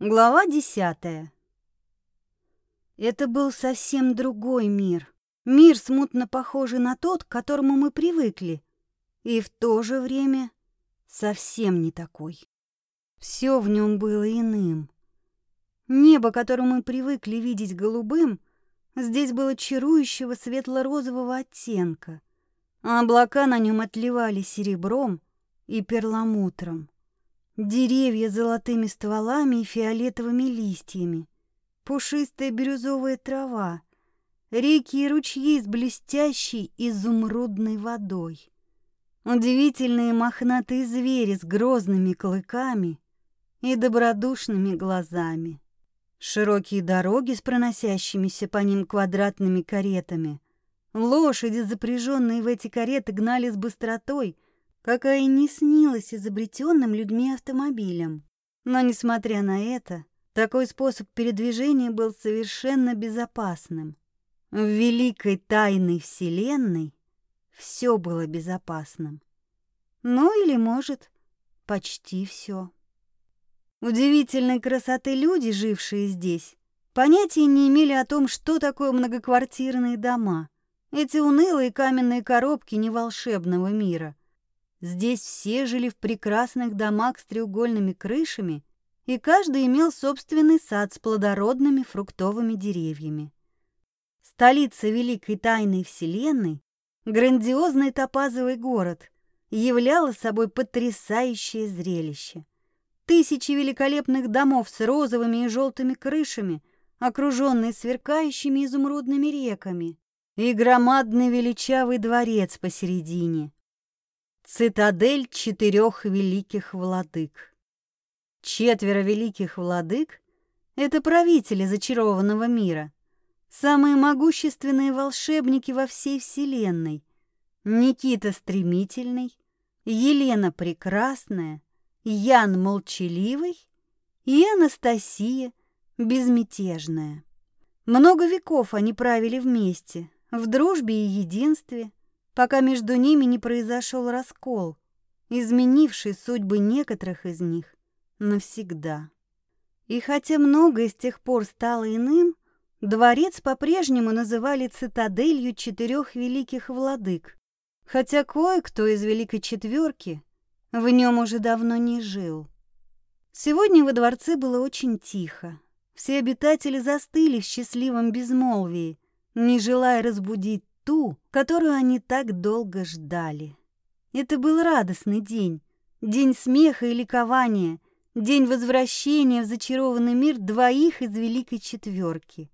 Глава десятая. Это был совсем другой мир. Мир, смутно похожий на тот, к которому мы привыкли, и в то же время совсем не такой. Все в нем было иным. Небо, которое мы привыкли видеть голубым, здесь было чарующего светло-розового оттенка, а облака на нем отливали серебром и перламутром. Деревья с золотыми стволами и фиолетовыми листьями, пушистая бирюзовая трава, реки и ручьи с блестящей изумрудной водой. Удивительные мохнатые звери с грозными клыками и добродушными глазами. Широкие дороги с проносящимися по ним квадратными каретами. Лошади, запряженные в эти кареты, гнали с быстротой, какая не снилась изобретенным людьми автомобилем. Но, несмотря на это, такой способ передвижения был совершенно безопасным. В великой тайной вселенной все было безопасным. Ну или, может, почти все. Удивительной красоты люди, жившие здесь, понятия не имели о том, что такое многоквартирные дома. Эти унылые каменные коробки не волшебного мира — Здесь все жили в прекрасных домах с треугольными крышами, и каждый имел собственный сад с плодородными фруктовыми деревьями. Столица великой тайной вселенной, грандиозный топазовый город, являла собой потрясающее зрелище. Тысячи великолепных домов с розовыми и желтыми крышами, окруженные сверкающими изумрудными реками, и громадный величавый дворец посередине, Цитадель четырех великих владык. Четверо великих владык — это правители зачарованного мира, самые могущественные волшебники во всей вселенной. Никита Стремительный, Елена Прекрасная, Ян Молчаливый и Анастасия Безмятежная. Много веков они правили вместе, в дружбе и единстве — пока между ними не произошел раскол, изменивший судьбы некоторых из них навсегда. И хотя многое с тех пор стало иным, дворец по-прежнему называли цитаделью четырех великих владык, хотя кое-кто из Великой Четверки в нем уже давно не жил. Сегодня во дворце было очень тихо. Все обитатели застыли в счастливом безмолвии, не желая разбудить ту, которую они так долго ждали. Это был радостный день, день смеха и ликования, день возвращения в зачарованный мир двоих из Великой Четверки.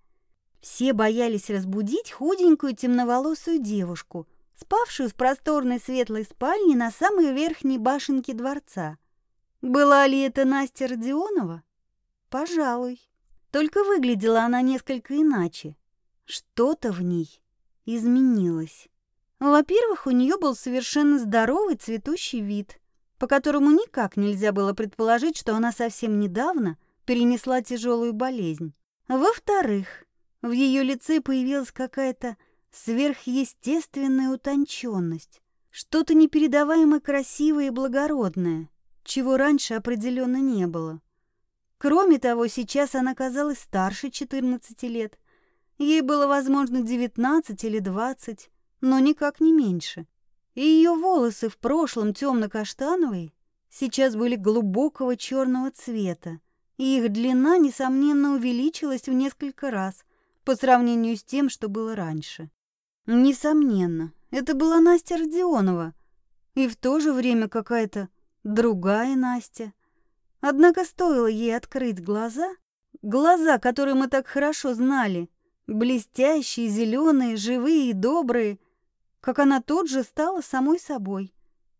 Все боялись разбудить худенькую темноволосую девушку, спавшую в просторной светлой спальне на самой верхней башенке дворца. Была ли это Настя Родионова? Пожалуй. Только выглядела она несколько иначе. Что-то в ней изменилась. Во-первых, у нее был совершенно здоровый цветущий вид, по которому никак нельзя было предположить, что она совсем недавно перенесла тяжелую болезнь. Во-вторых, в ее лице появилась какая-то сверхъестественная утонченность, что-то непередаваемо красивое и благородное, чего раньше определенно не было. Кроме того, сейчас она казалась старше 14 лет – Ей было, возможно, девятнадцать или двадцать, но никак не меньше. И ее волосы в прошлом темно-каштановые сейчас были глубокого черного цвета, и их длина, несомненно, увеличилась в несколько раз по сравнению с тем, что было раньше. Несомненно, это была Настя Родионова, и в то же время какая-то другая Настя. Однако стоило ей открыть глаза, глаза, которые мы так хорошо знали, блестящие, зеленые, живые и добрые, как она тут же стала самой собой,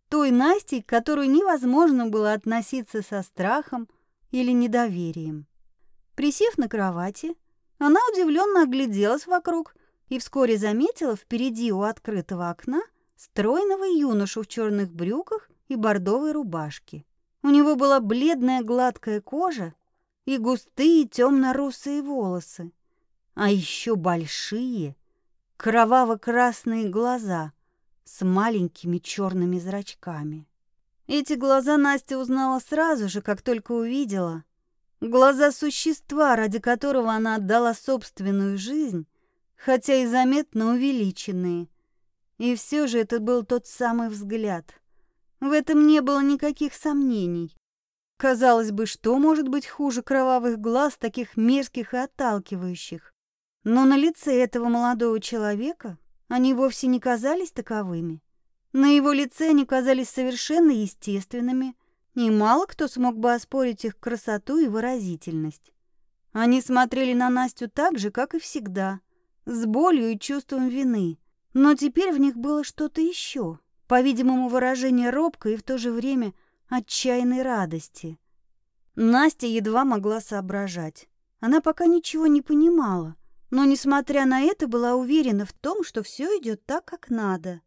той Настей, к которой невозможно было относиться со страхом или недоверием. Присев на кровати, она удивленно огляделась вокруг и вскоре заметила впереди у открытого окна стройного юношу в черных брюках и бордовой рубашке. У него была бледная гладкая кожа и густые темно-русые волосы а еще большие кроваво-красные глаза с маленькими черными зрачками. Эти глаза Настя узнала сразу же, как только увидела. Глаза существа, ради которого она отдала собственную жизнь, хотя и заметно увеличенные. И все же это был тот самый взгляд. В этом не было никаких сомнений. Казалось бы, что может быть хуже кровавых глаз, таких мерзких и отталкивающих? Но на лице этого молодого человека они вовсе не казались таковыми. На его лице они казались совершенно естественными, и мало кто смог бы оспорить их красоту и выразительность. Они смотрели на Настю так же, как и всегда, с болью и чувством вины, но теперь в них было что-то еще, по-видимому, выражение робкой и в то же время отчаянной радости. Настя едва могла соображать. Она пока ничего не понимала, но, несмотря на это, была уверена в том, что все идет так, как надо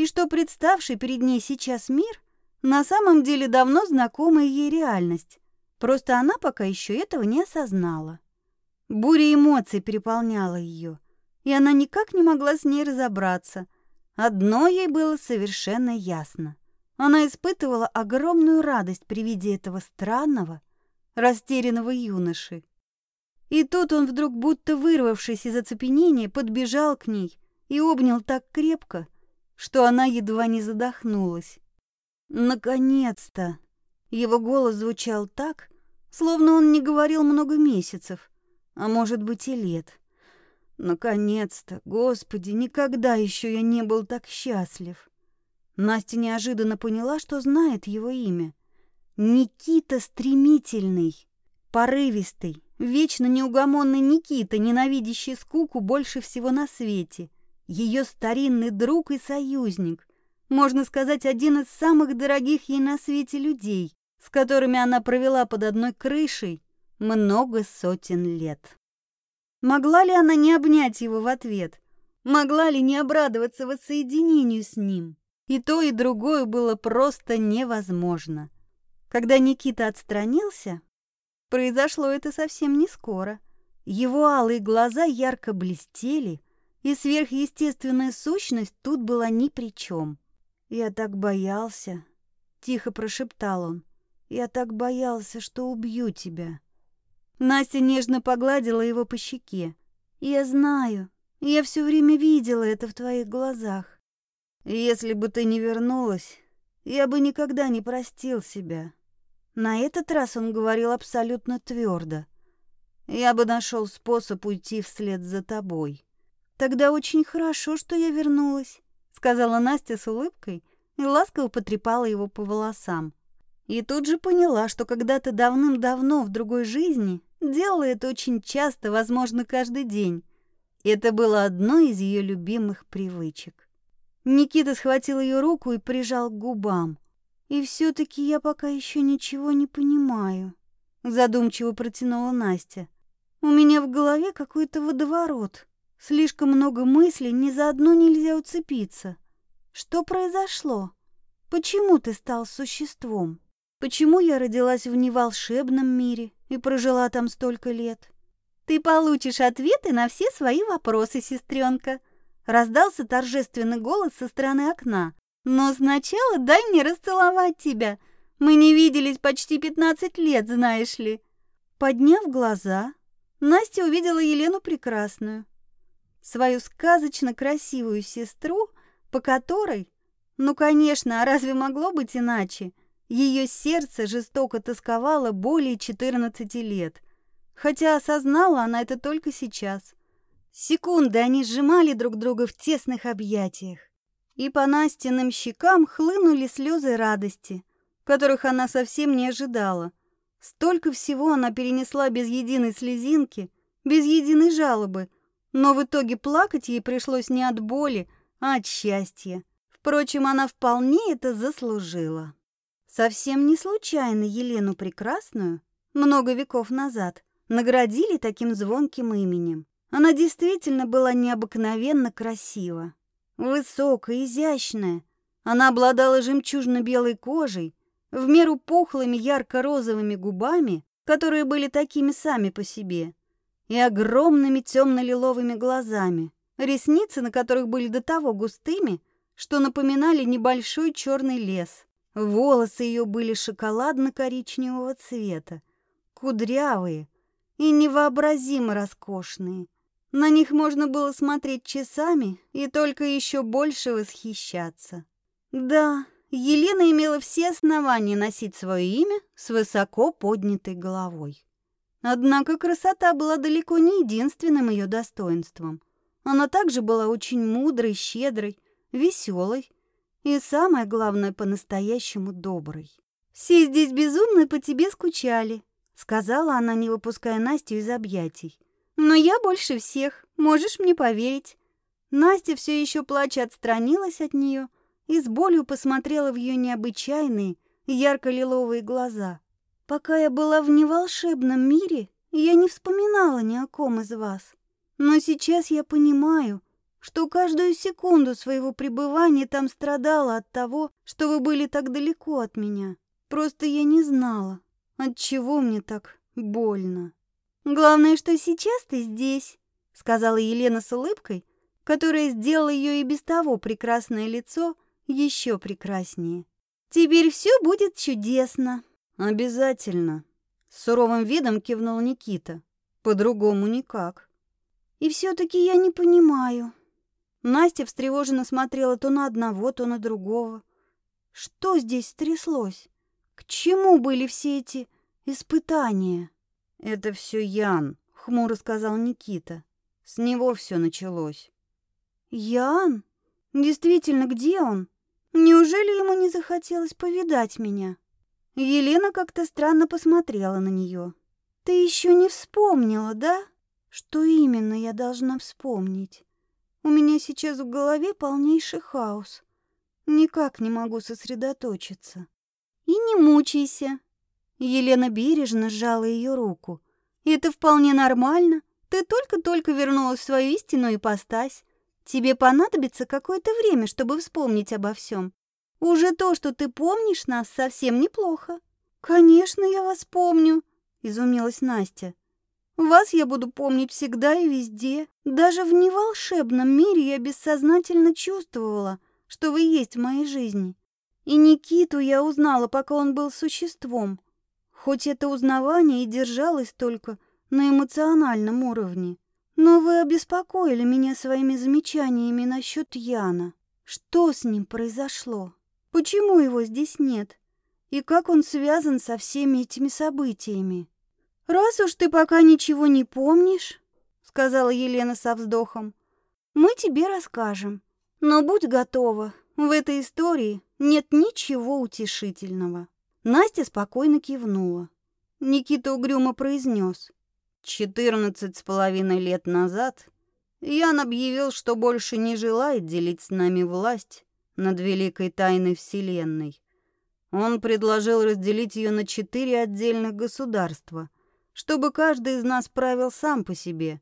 и что представший перед ней сейчас мир на самом деле давно знакомая ей реальность, просто она пока еще этого не осознала. Буря эмоций переполняла ее, и она никак не могла с ней разобраться. Одно ей было совершенно ясно. Она испытывала огромную радость при виде этого странного, растерянного юноши. И тут он вдруг, будто вырвавшись из оцепенения, подбежал к ней и обнял так крепко, что она едва не задохнулась. Наконец-то! Его голос звучал так, словно он не говорил много месяцев, а может быть и лет. Наконец-то, Господи, никогда еще я не был так счастлив. Настя неожиданно поняла, что знает его имя. Никита Стремительный, порывистый, вечно неугомонный Никита, ненавидящий скуку больше всего на свете — ее старинный друг и союзник, можно сказать, один из самых дорогих ей на свете людей, с которыми она провела под одной крышей много сотен лет. Могла ли она не обнять его в ответ? Могла ли не обрадоваться воссоединению с ним? И то, и другое было просто невозможно. Когда Никита отстранился, произошло это совсем не скоро. Его алые глаза ярко блестели, и сверхъестественная сущность тут была ни при чем. «Я так боялся», — тихо прошептал он. «Я так боялся, что убью тебя». Настя нежно погладила его по щеке. «Я знаю, я все время видела это в твоих глазах. Если бы ты не вернулась, я бы никогда не простил себя». На этот раз он говорил абсолютно твердо. «Я бы нашел способ уйти вслед за тобой». «Тогда очень хорошо, что я вернулась», — сказала Настя с улыбкой и ласково потрепала его по волосам. И тут же поняла, что когда-то давным-давно в другой жизни делала это очень часто, возможно, каждый день. Это было одной из ее любимых привычек. Никита схватил ее руку и прижал к губам. «И все-таки я пока еще ничего не понимаю», — задумчиво протянула Настя. «У меня в голове какой-то водоворот». Слишком много мыслей, ни за одну нельзя уцепиться. Что произошло? Почему ты стал существом? Почему я родилась в неволшебном мире и прожила там столько лет? Ты получишь ответы на все свои вопросы, сестренка. Раздался торжественный голос со стороны окна. Но сначала дай мне расцеловать тебя. Мы не виделись почти пятнадцать лет, знаешь ли. Подняв глаза, Настя увидела Елену Прекрасную свою сказочно красивую сестру, по которой, ну, конечно, а разве могло быть иначе, ее сердце жестоко тосковало более 14 лет, хотя осознала она это только сейчас. Секунды они сжимали друг друга в тесных объятиях, и по Настиным щекам хлынули слезы радости, которых она совсем не ожидала. Столько всего она перенесла без единой слезинки, без единой жалобы — но в итоге плакать ей пришлось не от боли, а от счастья. Впрочем, она вполне это заслужила. Совсем не случайно Елену Прекрасную много веков назад наградили таким звонким именем. Она действительно была необыкновенно красива. Высокая, изящная. Она обладала жемчужно-белой кожей, в меру пухлыми ярко-розовыми губами, которые были такими сами по себе, и огромными темно-лиловыми глазами, ресницы на которых были до того густыми, что напоминали небольшой черный лес. Волосы ее были шоколадно-коричневого цвета. кудрявые и невообразимо роскошные. На них можно было смотреть часами и только еще больше восхищаться. Да, Елена имела все основания носить свое имя с высоко поднятой головой. Однако красота была далеко не единственным ее достоинством. Она также была очень мудрой, щедрой, веселой и, самое главное, по-настоящему доброй. «Все здесь безумно по тебе скучали», — сказала она, не выпуская Настю из объятий. «Но я больше всех, можешь мне поверить». Настя все еще плача отстранилась от нее и с болью посмотрела в ее необычайные ярко-лиловые глаза. «Пока я была в неволшебном мире, я не вспоминала ни о ком из вас. Но сейчас я понимаю, что каждую секунду своего пребывания там страдала от того, что вы были так далеко от меня. Просто я не знала, от чего мне так больно. Главное, что сейчас ты здесь, сказала Елена с улыбкой, которая сделала ее и без того прекрасное лицо еще прекраснее. Теперь все будет чудесно. Обязательно, с суровым видом кивнул Никита. По-другому никак. И все таки я не понимаю, Настя встревоженно смотрела то на одного, то на другого. Что здесь стряслось? К чему были все эти испытания? Это все Ян, хмуро сказал Никита. С него все началось. Ян? Действительно, где он? Неужели ему не захотелось повидать меня? Елена как-то странно посмотрела на нее. Ты еще не вспомнила, да? Что именно я должна вспомнить? У меня сейчас в голове полнейший хаос. Никак не могу сосредоточиться. И не мучайся. Елена бережно сжала ее руку. Это вполне нормально. Ты только-только вернулась в свою истинную ипостась. Тебе понадобится какое-то время, чтобы вспомнить обо всем. Уже то, что ты помнишь нас, совсем неплохо. Конечно, я вас помню, изумилась Настя. Вас я буду помнить всегда и везде. Даже в неволшебном мире я бессознательно чувствовала, что вы есть в моей жизни. И Никиту я узнала, пока он был существом. Хоть это узнавание и держалось только на эмоциональном уровне. Но вы обеспокоили меня своими замечаниями насчет Яна. Что с ним произошло? Почему его здесь нет? И как он связан со всеми этими событиями? «Раз уж ты пока ничего не помнишь, — сказала Елена со вздохом, — мы тебе расскажем. Но будь готова, в этой истории нет ничего утешительного». Настя спокойно кивнула. Никита угрюмо произнес. «Четырнадцать с половиной лет назад Ян объявил, что больше не желает делить с нами власть над великой тайной Вселенной. Он предложил разделить ее на четыре отдельных государства — чтобы каждый из нас правил сам по себе,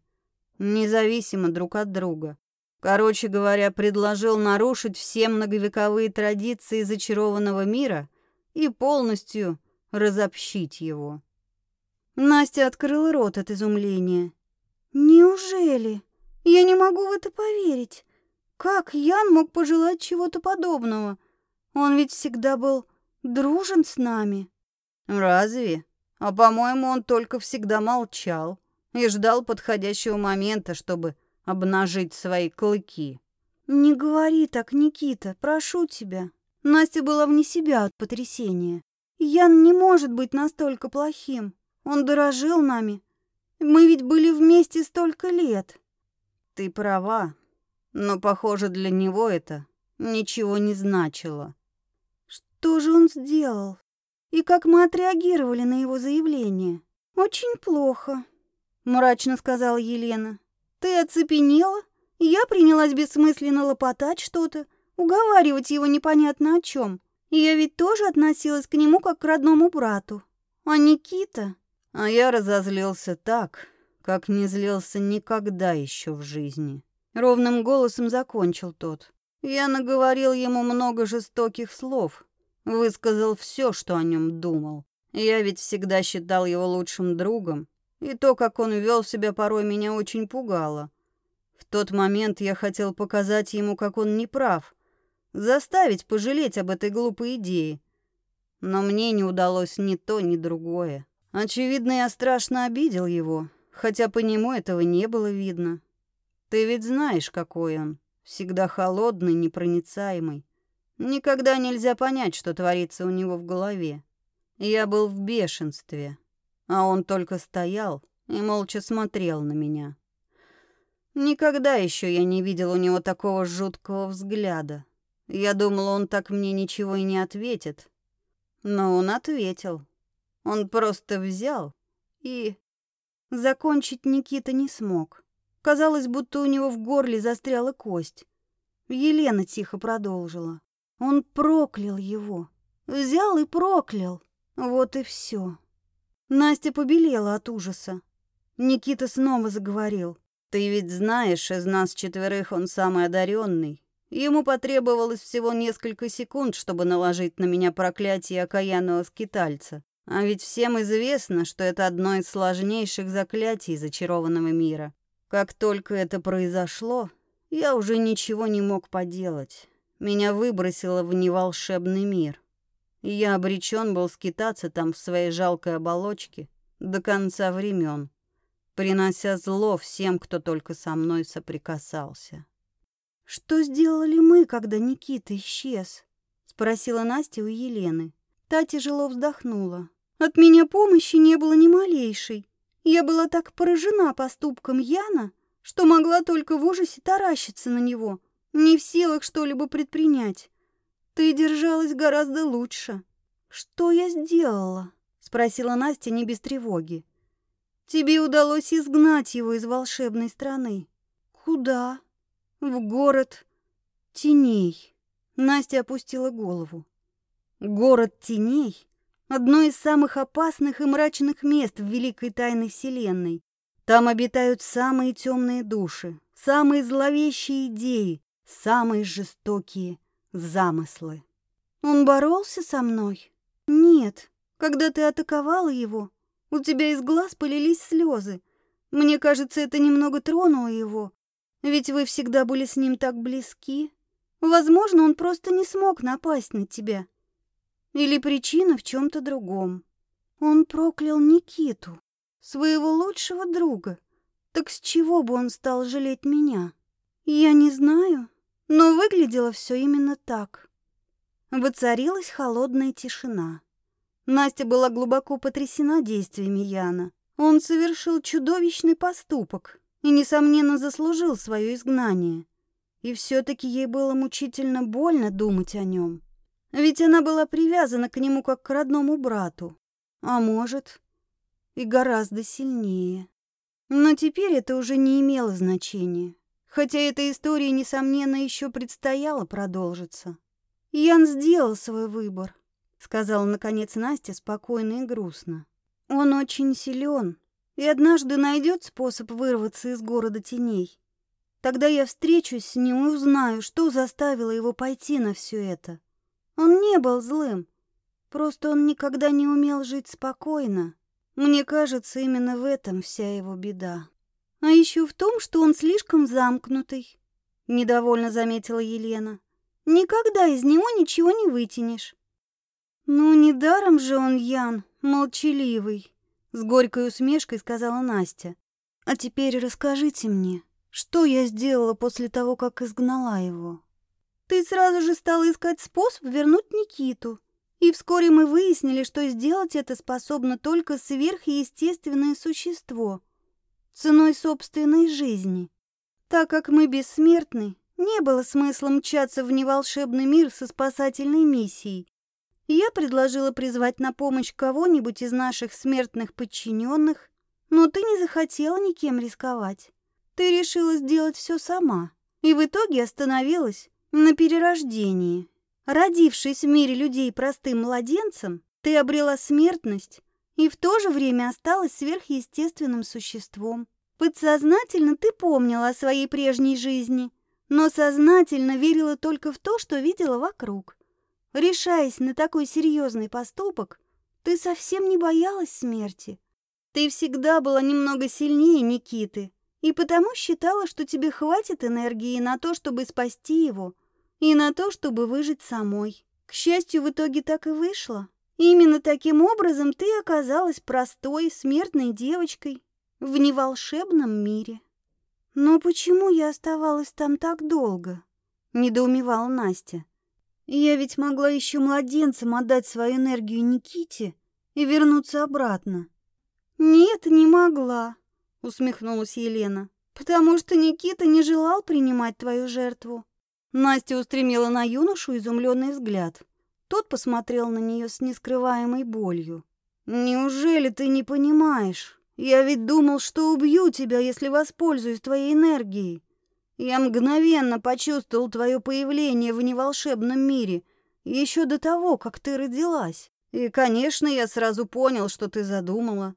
независимо друг от друга. Короче говоря, предложил нарушить все многовековые традиции зачарованного мира и полностью разобщить его. Настя открыла рот от изумления. «Неужели? Я не могу в это поверить. Как Ян мог пожелать чего-то подобного? Он ведь всегда был дружен с нами». «Разве?» А, по-моему, он только всегда молчал и ждал подходящего момента, чтобы обнажить свои клыки. «Не говори так, Никита, прошу тебя». Настя была вне себя от потрясения. Ян не может быть настолько плохим. Он дорожил нами. Мы ведь были вместе столько лет. Ты права, но, похоже, для него это ничего не значило. Что же он сделал? И как мы отреагировали на его заявление? Очень плохо, мрачно сказала Елена. Ты оцепенела? Я принялась бессмысленно лопотать что-то, уговаривать его непонятно о чем. Я ведь тоже относилась к нему как к родному брату. А Никита? А я разозлился так, как не злился никогда еще в жизни. Ровным голосом закончил тот. Я наговорил ему много жестоких слов, Высказал все, что о нем думал. Я ведь всегда считал его лучшим другом, и то, как он вел себя, порой меня очень пугало. В тот момент я хотел показать ему, как он не прав, заставить пожалеть об этой глупой идее. Но мне не удалось ни то, ни другое. Очевидно, я страшно обидел его, хотя по нему этого не было видно. Ты ведь знаешь, какой он. Всегда холодный, непроницаемый. Никогда нельзя понять, что творится у него в голове. Я был в бешенстве, а он только стоял и молча смотрел на меня. Никогда еще я не видел у него такого жуткого взгляда. Я думал, он так мне ничего и не ответит. Но он ответил. Он просто взял и... Закончить Никита не смог. Казалось, будто у него в горле застряла кость. Елена тихо продолжила. Он проклял его. Взял и проклял. Вот и все. Настя побелела от ужаса. Никита снова заговорил. «Ты ведь знаешь, из нас четверых он самый одаренный. Ему потребовалось всего несколько секунд, чтобы наложить на меня проклятие окаянного скитальца. А ведь всем известно, что это одно из сложнейших заклятий зачарованного мира. Как только это произошло, я уже ничего не мог поделать. Меня выбросило в неволшебный мир. Я обречен был скитаться там в своей жалкой оболочке до конца времен, принося зло всем, кто только со мной соприкасался. «Что сделали мы, когда Никита исчез?» — спросила Настя у Елены. Та тяжело вздохнула. «От меня помощи не было ни малейшей. Я была так поражена поступком Яна, что могла только в ужасе таращиться на него, не в силах что-либо предпринять. Ты держалась гораздо лучше. Что я сделала? спросила Настя не без тревоги. Тебе удалось изгнать его из волшебной страны. Куда? В город теней. Настя опустила голову. Город теней одно из самых опасных и мрачных мест в великой тайной вселенной. Там обитают самые темные души, самые зловещие идеи, самые жестокие замыслы. Он боролся со мной? Нет. Когда ты атаковала его, у тебя из глаз полились слезы. Мне кажется, это немного тронуло его, ведь вы всегда были с ним так близки. Возможно, он просто не смог напасть на тебя. Или причина в чем-то другом. Он проклял Никиту, своего лучшего друга. Так с чего бы он стал жалеть меня? Я не знаю, но выглядело все именно так. Воцарилась холодная тишина. Настя была глубоко потрясена действиями Яна. Он совершил чудовищный поступок и, несомненно, заслужил свое изгнание. И все-таки ей было мучительно больно думать о нем. Ведь она была привязана к нему как к родному брату. А может, и гораздо сильнее. Но теперь это уже не имело значения. Хотя эта история, несомненно, еще предстояло продолжиться. Ян сделал свой выбор, сказала наконец Настя спокойно и грустно. Он очень силен и однажды найдет способ вырваться из города теней. Тогда я встречусь с ним и узнаю, что заставило его пойти на все это. Он не был злым, просто он никогда не умел жить спокойно. Мне кажется, именно в этом вся его беда. А еще в том, что он слишком замкнутый, недовольно заметила Елена. Никогда из него ничего не вытянешь. Ну, недаром же он Ян, молчаливый, с горькой усмешкой сказала Настя. А теперь расскажите мне, что я сделала после того, как изгнала его? Ты сразу же стала искать способ вернуть Никиту. И вскоре мы выяснили, что сделать это способно только сверхъестественное существо ценой собственной жизни. Так как мы бессмертны, не было смысла мчаться в неволшебный мир со спасательной миссией. Я предложила призвать на помощь кого-нибудь из наших смертных подчиненных, но ты не захотела никем рисковать. Ты решила сделать все сама и в итоге остановилась на перерождении. Родившись в мире людей простым младенцем, ты обрела смертность и в то же время осталась сверхъестественным существом. Подсознательно ты помнила о своей прежней жизни, но сознательно верила только в то, что видела вокруг. Решаясь на такой серьезный поступок, ты совсем не боялась смерти. Ты всегда была немного сильнее Никиты, и потому считала, что тебе хватит энергии на то, чтобы спасти его, и на то, чтобы выжить самой. К счастью, в итоге так и вышло. Именно таким образом ты оказалась простой, смертной девочкой в неволшебном мире. Но почему я оставалась там так долго? недоумевала Настя. Я ведь могла еще младенцем отдать свою энергию Никите и вернуться обратно. Нет, не могла, усмехнулась Елена. Потому что Никита не желал принимать твою жертву. Настя устремила на юношу изумленный взгляд. Тот посмотрел на нее с нескрываемой болью. Неужели ты не понимаешь? Я ведь думал, что убью тебя, если воспользуюсь твоей энергией. Я мгновенно почувствовал твое появление в неволшебном мире, еще до того, как ты родилась. И, конечно, я сразу понял, что ты задумала.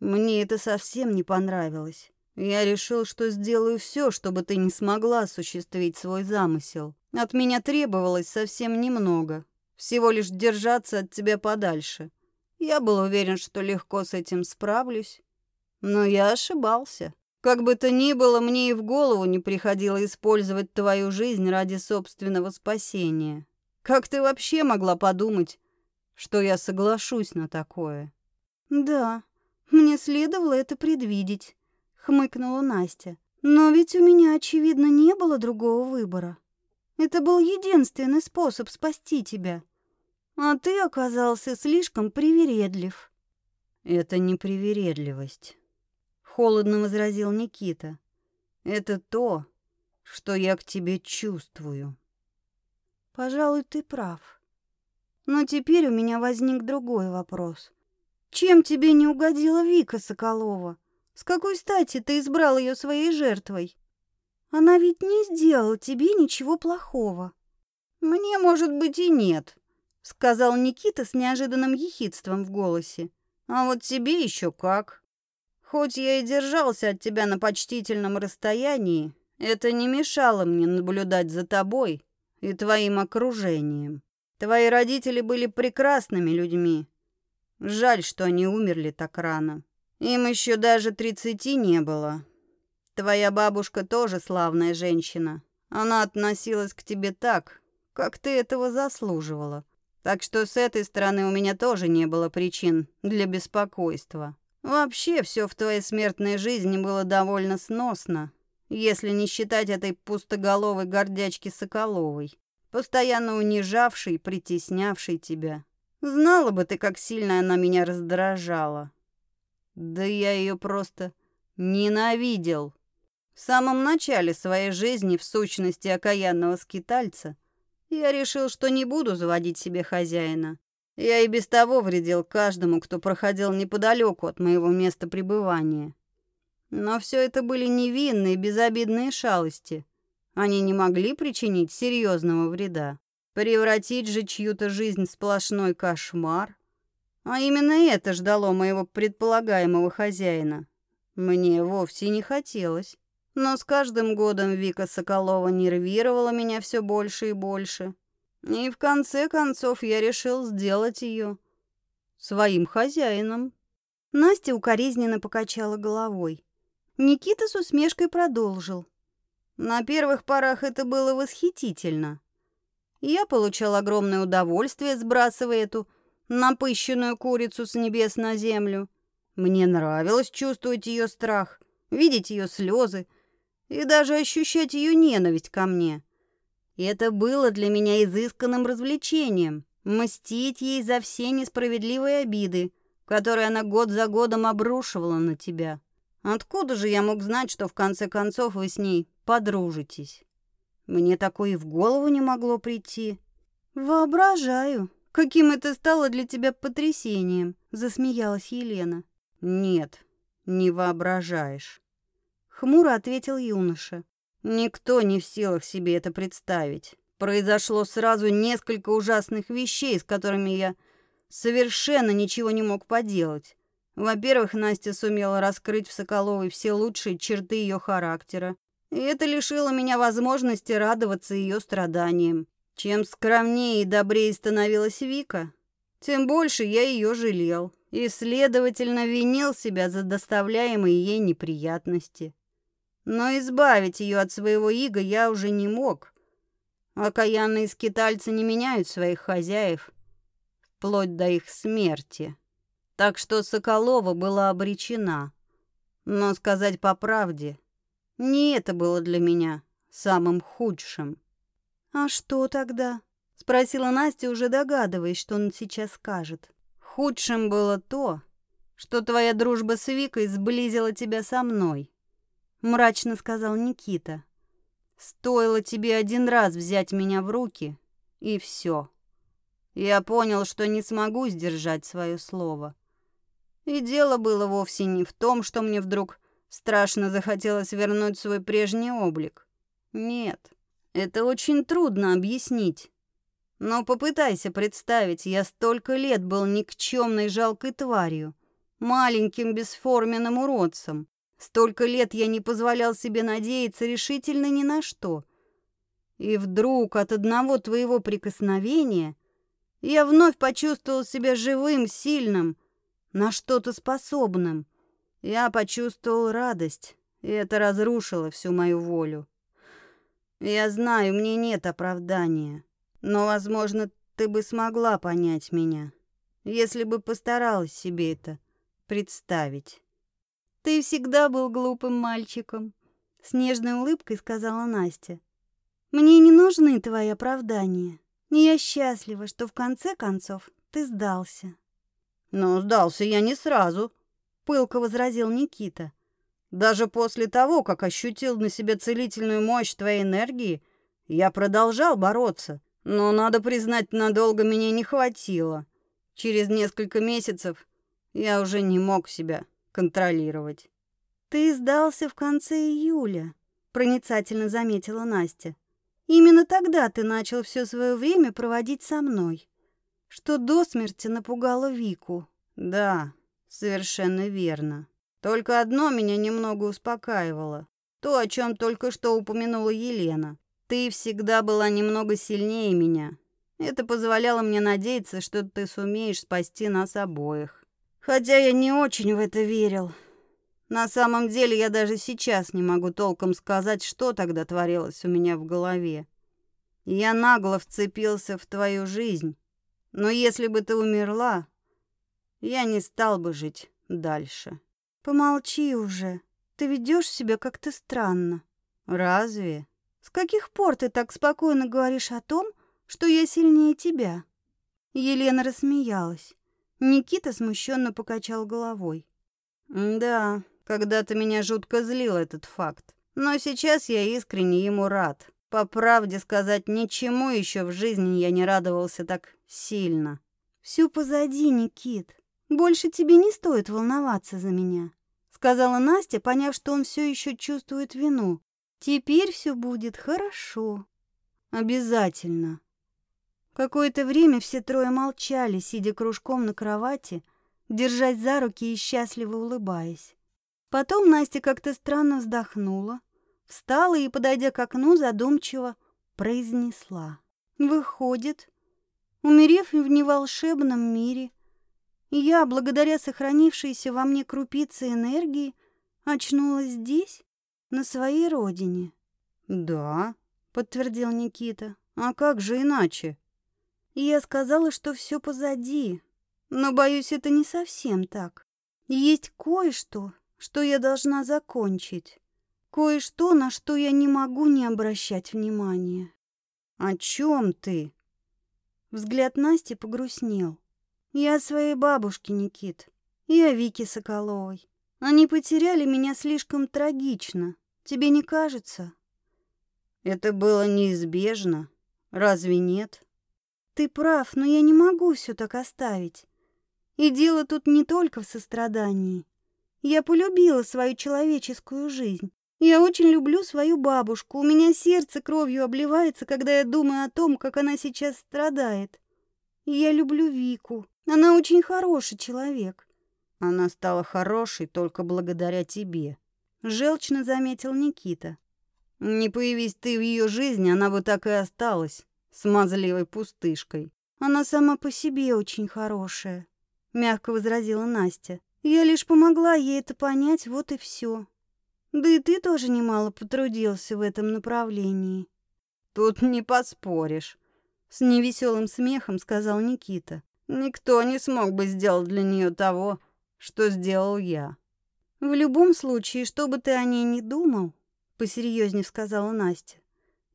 Мне это совсем не понравилось. Я решил, что сделаю все, чтобы ты не смогла осуществить свой замысел. От меня требовалось совсем немного. Всего лишь держаться от тебя подальше. Я был уверен, что легко с этим справлюсь. Но я ошибался. Как бы то ни было, мне и в голову не приходило использовать твою жизнь ради собственного спасения. Как ты вообще могла подумать, что я соглашусь на такое? Да, мне следовало это предвидеть, хмыкнула Настя. Но ведь у меня, очевидно, не было другого выбора. Это был единственный способ спасти тебя. А ты оказался слишком привередлив. Это не привередливость холодно возразил Никита. Это то, что я к тебе чувствую. Пожалуй, ты прав. Но теперь у меня возник другой вопрос. Чем тебе не угодила Вика Соколова? С какой стати ты избрал ее своей жертвой? Она ведь не сделала тебе ничего плохого. Мне, может быть, и нет, сказал Никита с неожиданным ехидством в голосе. А вот тебе еще как. Хоть я и держался от тебя на почтительном расстоянии, это не мешало мне наблюдать за тобой и твоим окружением. Твои родители были прекрасными людьми. Жаль, что они умерли так рано. Им еще даже тридцати не было. Твоя бабушка тоже славная женщина. Она относилась к тебе так, как ты этого заслуживала. Так что с этой стороны у меня тоже не было причин для беспокойства. Вообще все в твоей смертной жизни было довольно сносно, если не считать этой пустоголовой гордячки Соколовой, постоянно унижавшей, притеснявшей тебя. Знала бы ты, как сильно она меня раздражала. Да я ее просто ненавидел. В самом начале своей жизни, в сущности окаянного скитальца, я решил, что не буду заводить себе хозяина. Я и без того вредил каждому, кто проходил неподалеку от моего места пребывания. Но все это были невинные, безобидные шалости. Они не могли причинить серьезного вреда. Превратить же чью-то жизнь в сплошной кошмар. А именно это ждало моего предполагаемого хозяина. Мне вовсе не хотелось. Но с каждым годом Вика Соколова нервировала меня все больше и больше. И в конце концов я решил сделать ее своим хозяином. Настя укоризненно покачала головой. Никита с усмешкой продолжил. На первых порах это было восхитительно. Я получал огромное удовольствие, сбрасывая эту напыщенную курицу с небес на землю. Мне нравилось чувствовать ее страх, видеть ее слезы и даже ощущать ее ненависть ко мне. Это было для меня изысканным развлечением — мстить ей за все несправедливые обиды, которые она год за годом обрушивала на тебя. Откуда же я мог знать, что в конце концов вы с ней подружитесь? Мне такое и в голову не могло прийти. Воображаю, каким это стало для тебя потрясением, засмеялась Елена. Нет, не воображаешь, хмуро ответил юноша. Никто не в силах себе это представить. Произошло сразу несколько ужасных вещей, с которыми я совершенно ничего не мог поделать. Во-первых, Настя сумела раскрыть в Соколовой все лучшие черты ее характера, и это лишило меня возможности радоваться ее страданиям. Чем скромнее и добрее становилась Вика, тем больше я ее жалел и, следовательно, винил себя за доставляемые ей неприятности. Но избавить ее от своего ига я уже не мог. Окаянные скитальцы не меняют своих хозяев. вплоть до их смерти. Так что Соколова была обречена. Но сказать по правде, не это было для меня самым худшим. «А что тогда?» — спросила Настя, уже догадываясь, что он сейчас скажет. «Худшим было то, что твоя дружба с Викой сблизила тебя со мной», — мрачно сказал Никита. «Стоило тебе один раз взять меня в руки, и все. Я понял, что не смогу сдержать свое слово. И дело было вовсе не в том, что мне вдруг страшно захотелось вернуть свой прежний облик. Нет, это очень трудно объяснить. Но попытайся представить, я столько лет был никчемной жалкой тварью, маленьким бесформенным уродцем. Столько лет я не позволял себе надеяться решительно ни на что. И вдруг от одного твоего прикосновения я вновь почувствовал себя живым, сильным, на что-то способным. Я почувствовал радость, и это разрушило всю мою волю. Я знаю, мне нет оправдания, но, возможно, ты бы смогла понять меня, если бы постаралась себе это представить. Ты всегда был глупым мальчиком, с нежной улыбкой сказала Настя. Мне не нужны твои оправдания. Я счастлива, что в конце концов ты сдался. Но сдался я не сразу, пылко возразил Никита. Даже после того, как ощутил на себе целительную мощь твоей энергии, я продолжал бороться. Но, надо признать, надолго меня не хватило. Через несколько месяцев я уже не мог себя контролировать. «Ты сдался в конце июля», — проницательно заметила Настя. «Именно тогда ты начал все свое время проводить со мной, что до смерти напугало Вику». «Да, совершенно верно. Только одно меня немного успокаивало. То, о чем только что упомянула Елена. Ты всегда была немного сильнее меня. Это позволяло мне надеяться, что ты сумеешь спасти нас обоих. Хотя я не очень в это верил. На самом деле я даже сейчас не могу толком сказать, что тогда творилось у меня в голове. Я нагло вцепился в твою жизнь, но если бы ты умерла, я не стал бы жить дальше. Помолчи уже. Ты ведешь себя как-то странно. Разве? С каких пор ты так спокойно говоришь о том, что я сильнее тебя? Елена рассмеялась. Никита смущенно покачал головой. Да, когда-то меня жутко злил этот факт. Но сейчас я искренне ему рад. По правде сказать, ничему еще в жизни я не радовался так сильно. Все позади, Никит. Больше тебе не стоит волноваться за меня сказала Настя, поняв, что он все еще чувствует вину. Теперь все будет хорошо. Обязательно. Какое-то время все трое молчали, сидя кружком на кровати, держась за руки и счастливо улыбаясь. Потом Настя как-то странно вздохнула, встала и, подойдя к окну, задумчиво произнесла. «Выходит, умерев в неволшебном мире, я, благодаря сохранившейся во мне крупице энергии, очнулась здесь, на своей родине. Да, подтвердил Никита. А как же иначе? Я сказала, что все позади, но боюсь, это не совсем так. Есть кое-что, что я должна закончить. Кое-что, на что я не могу не обращать внимания. О чем ты? Взгляд Насти погрустнел. Я о своей бабушке, Никит, и о Вике Соколовой. Они потеряли меня слишком трагично. Тебе не кажется? Это было неизбежно. Разве нет? Ты прав, но я не могу все так оставить. И дело тут не только в сострадании. Я полюбила свою человеческую жизнь. Я очень люблю свою бабушку. У меня сердце кровью обливается, когда я думаю о том, как она сейчас страдает. Я люблю Вику. Она очень хороший человек. Она стала хорошей только благодаря тебе, желчно заметил Никита. Не появись ты в ее жизни, она бы так и осталась смазливой пустышкой. Она сама по себе очень хорошая, мягко возразила Настя. Я лишь помогла ей это понять, вот и все. Да и ты тоже немало потрудился в этом направлении. Тут не поспоришь, с невеселым смехом сказал Никита. Никто не смог бы сделать для нее того, что сделал я. В любом случае, что бы ты о ней ни думал, посерьезнее сказала Настя.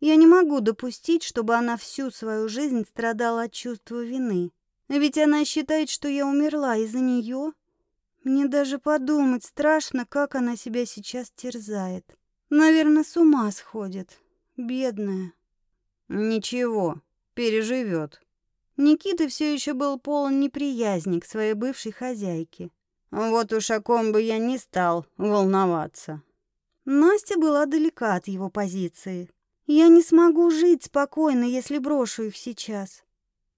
Я не могу допустить, чтобы она всю свою жизнь страдала от чувства вины. Ведь она считает, что я умерла из-за нее. Мне даже подумать страшно, как она себя сейчас терзает. Наверное, с ума сходит. Бедная. Ничего, переживет. Никита все еще был полон неприязни к своей бывшей хозяйке. Вот уж о ком бы я не стал волноваться. Настя была далека от его позиции. Я не смогу жить спокойно, если брошу их сейчас.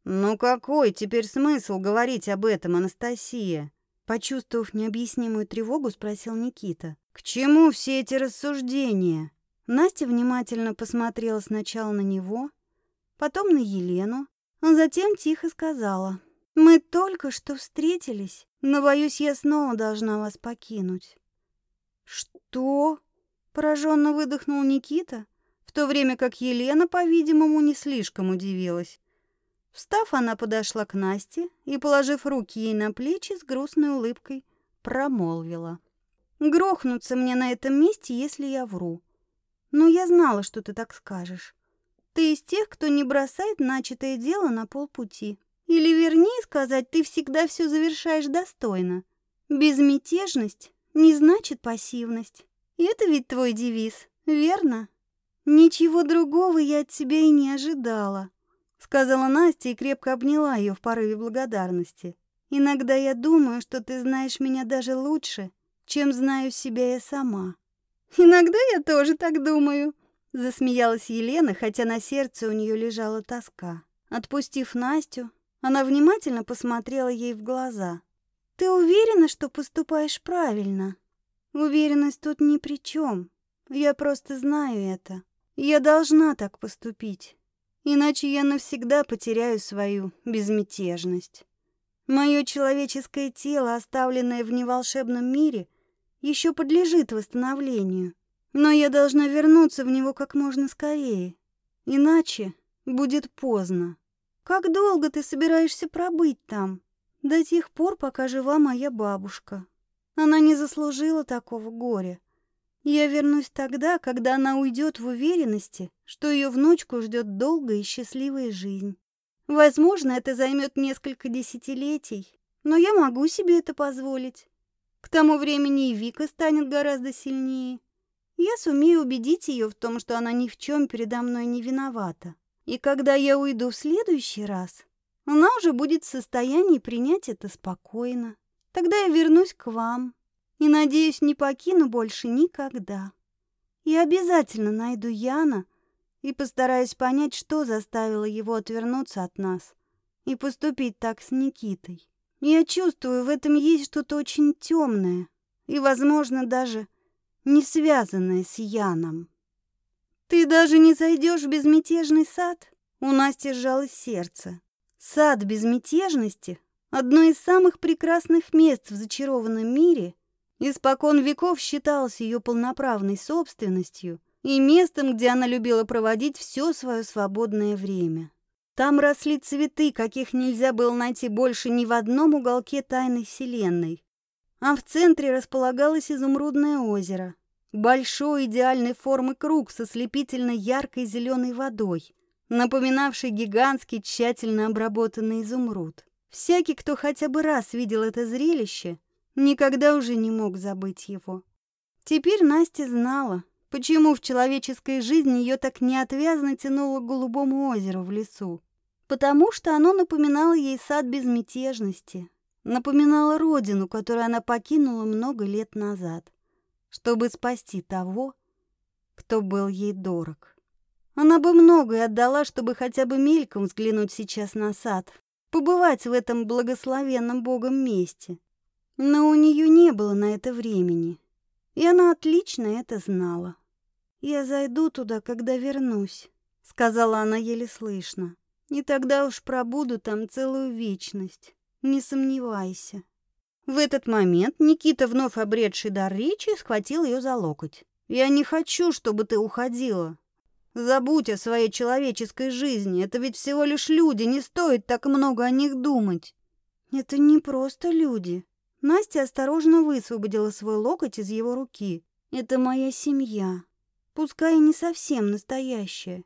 Ну какой теперь смысл говорить об этом, Анастасия? Почувствовав необъяснимую тревогу, спросил Никита. К чему все эти рассуждения? Настя внимательно посмотрела сначала на него, потом на Елену, а затем тихо сказала: "Мы только что встретились, но боюсь, я снова должна вас покинуть". "Что?" пораженно выдохнул Никита, то время как Елена, по-видимому, не слишком удивилась. Встав, она подошла к Насте и, положив руки ей на плечи, с грустной улыбкой промолвила: "Грохнуться мне на этом месте, если я вру. Но я знала, что ты так скажешь. Ты из тех, кто не бросает начатое дело на полпути. Или вернее сказать, ты всегда все завершаешь достойно. Безмятежность не значит пассивность. И это ведь твой девиз, верно? Ничего другого я от тебя и не ожидала сказала Настя и крепко обняла ее в порыве благодарности. Иногда я думаю, что ты знаешь меня даже лучше, чем знаю себя я сама. Иногда я тоже так думаю, засмеялась Елена, хотя на сердце у нее лежала тоска. Отпустив Настю, она внимательно посмотрела ей в глаза. Ты уверена, что поступаешь правильно? Уверенность тут ни при чем. Я просто знаю это. Я должна так поступить иначе я навсегда потеряю свою безмятежность. Мое человеческое тело, оставленное в неволшебном мире, еще подлежит восстановлению, но я должна вернуться в него как можно скорее, иначе будет поздно. Как долго ты собираешься пробыть там? До тех пор, пока жива моя бабушка. Она не заслужила такого горя. Я вернусь тогда, когда она уйдет в уверенности, что ее внучку ждет долгая и счастливая жизнь. Возможно, это займет несколько десятилетий, но я могу себе это позволить. К тому времени и Вика станет гораздо сильнее. Я сумею убедить ее в том, что она ни в чем передо мной не виновата. И когда я уйду в следующий раз, она уже будет в состоянии принять это спокойно. Тогда я вернусь к вам, и, надеюсь, не покину больше никогда. Я обязательно найду Яна и постараюсь понять, что заставило его отвернуться от нас и поступить так с Никитой. Я чувствую, в этом есть что-то очень темное и, возможно, даже не связанное с Яном. Ты даже не зайдешь в безмятежный сад? У Насти сжалось сердце. Сад безмятежности — одно из самых прекрасных мест в зачарованном мире — испокон веков считался ее полноправной собственностью и местом, где она любила проводить все свое свободное время. Там росли цветы, каких нельзя было найти больше ни в одном уголке тайной вселенной. А в центре располагалось изумрудное озеро, большой идеальной формы круг со слепительно яркой зеленой водой, напоминавший гигантский тщательно обработанный изумруд. Всякий, кто хотя бы раз видел это зрелище, Никогда уже не мог забыть его. Теперь Настя знала, почему в человеческой жизни ее так неотвязно тянуло к голубому озеру в лесу. Потому что оно напоминало ей сад безмятежности, напоминало родину, которую она покинула много лет назад, чтобы спасти того, кто был ей дорог. Она бы многое отдала, чтобы хотя бы мельком взглянуть сейчас на сад, побывать в этом благословенном Богом месте. Но у нее не было на это времени, и она отлично это знала. «Я зайду туда, когда вернусь», — сказала она еле слышно. «И тогда уж пробуду там целую вечность, не сомневайся». В этот момент Никита, вновь обретший дар речи, схватил ее за локоть. «Я не хочу, чтобы ты уходила. Забудь о своей человеческой жизни, это ведь всего лишь люди, не стоит так много о них думать. Это не просто люди. Настя осторожно высвободила свой локоть из его руки. Это моя семья. Пускай и не совсем настоящая.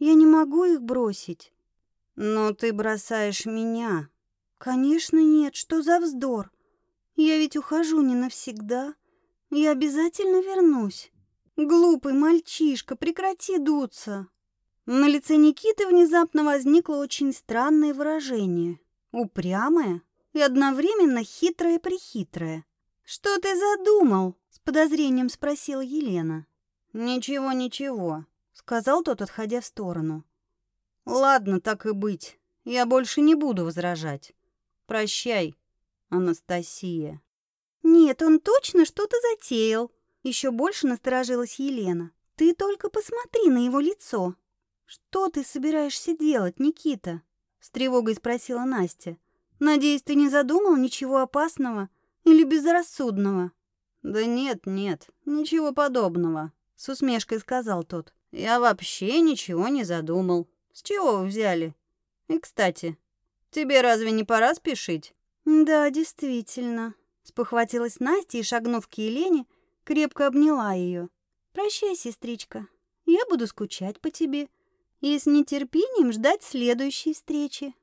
Я не могу их бросить. Но ты бросаешь меня. Конечно, нет. Что за вздор? Я ведь ухожу не навсегда. Я обязательно вернусь. Глупый мальчишка, прекрати дуться. На лице Никиты внезапно возникло очень странное выражение. Упрямое и одновременно хитрое-прихитрое. «Что ты задумал?» — с подозрением спросила Елена. «Ничего, ничего», — сказал тот, отходя в сторону. «Ладно, так и быть. Я больше не буду возражать. Прощай, Анастасия». «Нет, он точно что-то затеял», — еще больше насторожилась Елена. «Ты только посмотри на его лицо». «Что ты собираешься делать, Никита?» — с тревогой спросила Настя. Надеюсь, ты не задумал ничего опасного или безрассудного? Да нет, нет, ничего подобного, с усмешкой сказал тот. Я вообще ничего не задумал. С чего вы взяли? И, кстати, тебе разве не пора спешить? Да, действительно, спохватилась Настя и, шагнув к Елене, крепко обняла ее. Прощай, сестричка. Я буду скучать по тебе и с нетерпением ждать следующей встречи.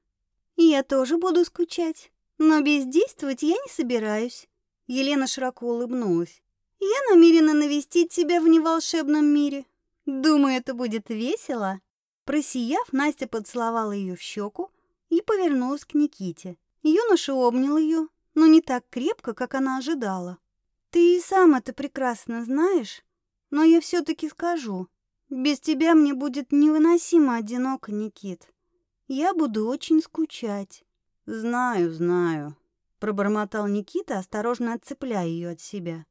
«Я тоже буду скучать, но бездействовать я не собираюсь». Елена широко улыбнулась. «Я намерена навестить тебя в неволшебном мире. Думаю, это будет весело». Просияв, Настя поцеловала ее в щеку и повернулась к Никите. Юноша обнял ее, но не так крепко, как она ожидала. «Ты и сам это прекрасно знаешь, но я все-таки скажу. Без тебя мне будет невыносимо одиноко, Никит. Я буду очень скучать. Знаю, знаю, пробормотал Никита, осторожно отцепляя ее от себя.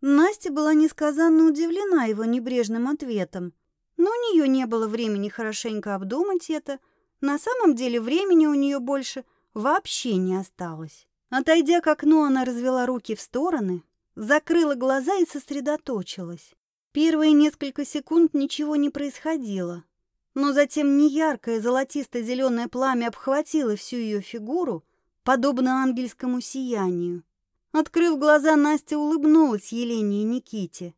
Настя была несказанно удивлена его небрежным ответом, но у нее не было времени хорошенько обдумать это. На самом деле времени у нее больше вообще не осталось. Отойдя к окну, она развела руки в стороны, закрыла глаза и сосредоточилась. Первые несколько секунд ничего не происходило. Но затем неяркое золотисто-зеленое пламя обхватило всю ее фигуру, подобно ангельскому сиянию. Открыв глаза, Настя улыбнулась Елене и Никите.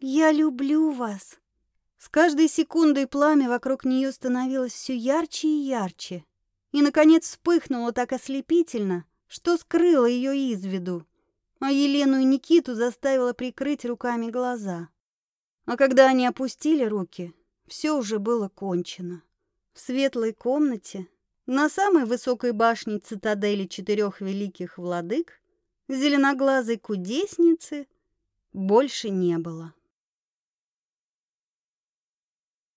«Я люблю вас!» С каждой секундой пламя вокруг нее становилось все ярче и ярче. И, наконец, вспыхнуло так ослепительно, что скрыло ее из виду, а Елену и Никиту заставило прикрыть руками глаза. А когда они опустили руки, все уже было кончено. В светлой комнате, на самой высокой башне цитадели четырех великих владык, зеленоглазой кудесницы больше не было.